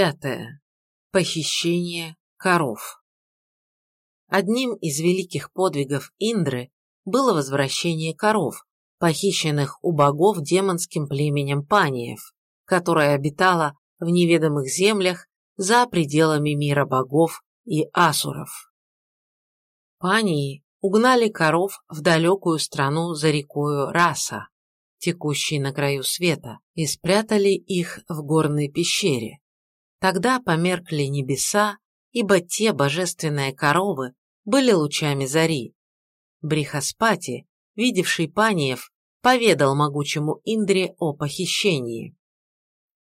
Пятое. Похищение коров. Одним из великих подвигов Индры было возвращение коров, похищенных у богов демонским племенем паниев, которое обитало в неведомых землях за пределами мира богов и асуров. Пании угнали коров в далекую страну за рекою Раса, текущей на краю света, и спрятали их в горной пещере. Тогда померкли небеса, ибо те божественные коровы были лучами зари. Брихаспати, видевший паниев, поведал могучему Индре о похищении.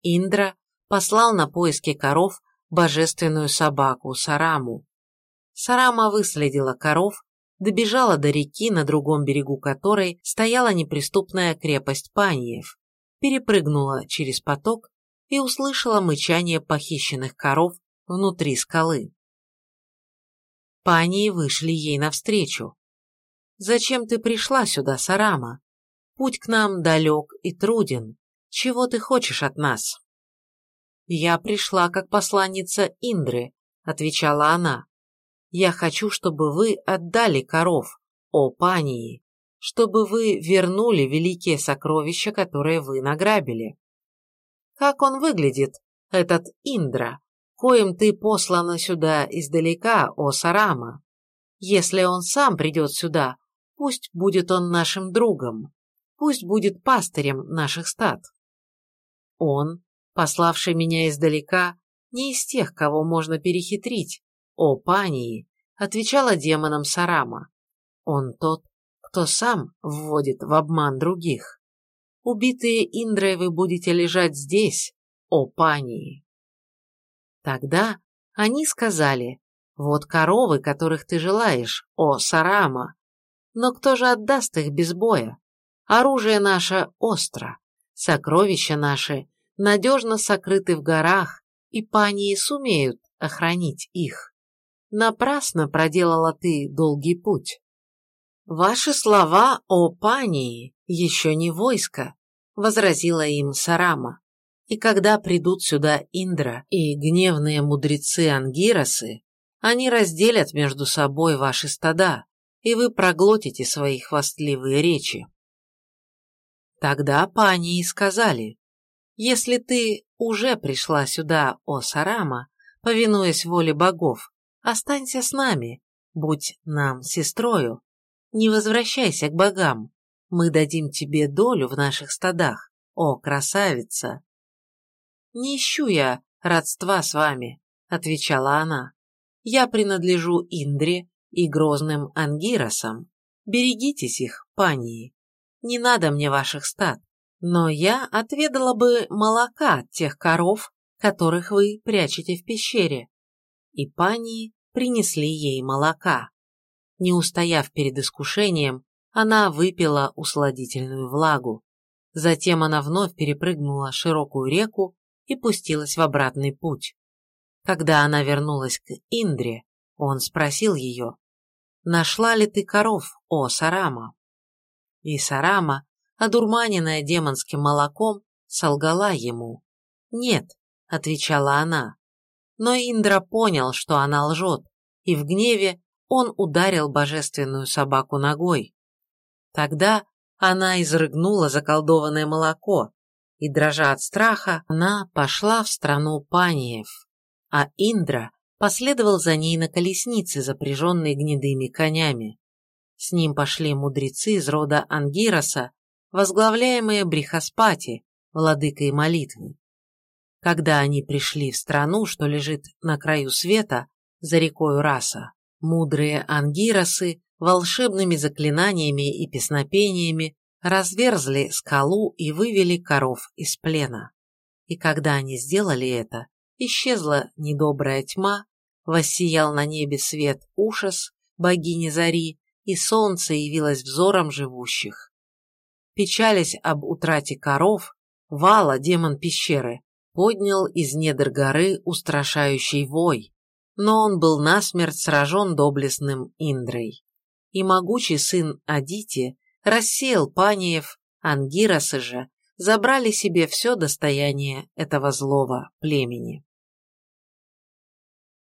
Индра послал на поиски коров божественную собаку Сараму. Сарама выследила коров, добежала до реки, на другом берегу которой стояла неприступная крепость Паниев, перепрыгнула через поток и услышала мычание похищенных коров внутри скалы. Пании вышли ей навстречу. «Зачем ты пришла сюда, Сарама? Путь к нам далек и труден. Чего ты хочешь от нас?» «Я пришла как посланница Индры», — отвечала она. «Я хочу, чтобы вы отдали коров, о пании, чтобы вы вернули великие сокровища, которые вы награбили». «Как он выглядит, этот Индра, коим ты послана сюда издалека, о Сарама? Если он сам придет сюда, пусть будет он нашим другом, пусть будет пастырем наших стад». Он, пославший меня издалека, не из тех, кого можно перехитрить, о пании, отвечала демонам Сарама. Он тот, кто сам вводит в обман других. Убитые Индрой вы будете лежать здесь, о пании. Тогда они сказали, вот коровы, которых ты желаешь, о Сарама. Но кто же отдаст их без боя? Оружие наше остро, сокровища наши надежно сокрыты в горах, и пании сумеют охранить их. Напрасно проделала ты долгий путь. Ваши слова о пании еще не войско, возразила им Сарама. И когда придут сюда Индра и гневные мудрецы Ангиросы, они разделят между собой ваши стада, и вы проглотите свои хвастливые речи. Тогда пании сказали, если ты уже пришла сюда, о Сарама, повинуясь воле богов, останься с нами, будь нам сестрою. Не возвращайся к богам, мы дадим тебе долю в наших стадах, о красавица. Не ищу я родства с вами, отвечала она. Я принадлежу Индре и грозным ангиросам. Берегитесь их, пании. Не надо мне ваших стад но я отведала бы молока тех коров, которых вы прячете в пещере. И пани принесли ей молока. Не устояв перед искушением, она выпила усладительную влагу. Затем она вновь перепрыгнула широкую реку и пустилась в обратный путь. Когда она вернулась к Индре, он спросил ее, «Нашла ли ты коров, о Сарама?» И Сарама одурманенная демонским молоком, солгала ему. «Нет», — отвечала она. Но Индра понял, что она лжет, и в гневе он ударил божественную собаку ногой. Тогда она изрыгнула заколдованное молоко, и, дрожа от страха, она пошла в страну паниев, а Индра последовал за ней на колеснице, запряженной гнедыми конями. С ним пошли мудрецы из рода Ангироса возглавляемые Брихаспати, владыкой молитвы. Когда они пришли в страну, что лежит на краю света, за рекой Раса, мудрые ангиросы волшебными заклинаниями и песнопениями разверзли скалу и вывели коров из плена. И когда они сделали это, исчезла недобрая тьма, воссиял на небе свет ужас богини Зари, и солнце явилось взором живущих печались об утрате коров, Вала, демон пещеры, поднял из недр горы устрашающий вой, но он был насмерть сражен доблестным Индрой. И могучий сын Адити рассеял паниев, ангиросы же забрали себе все достояние этого злого племени.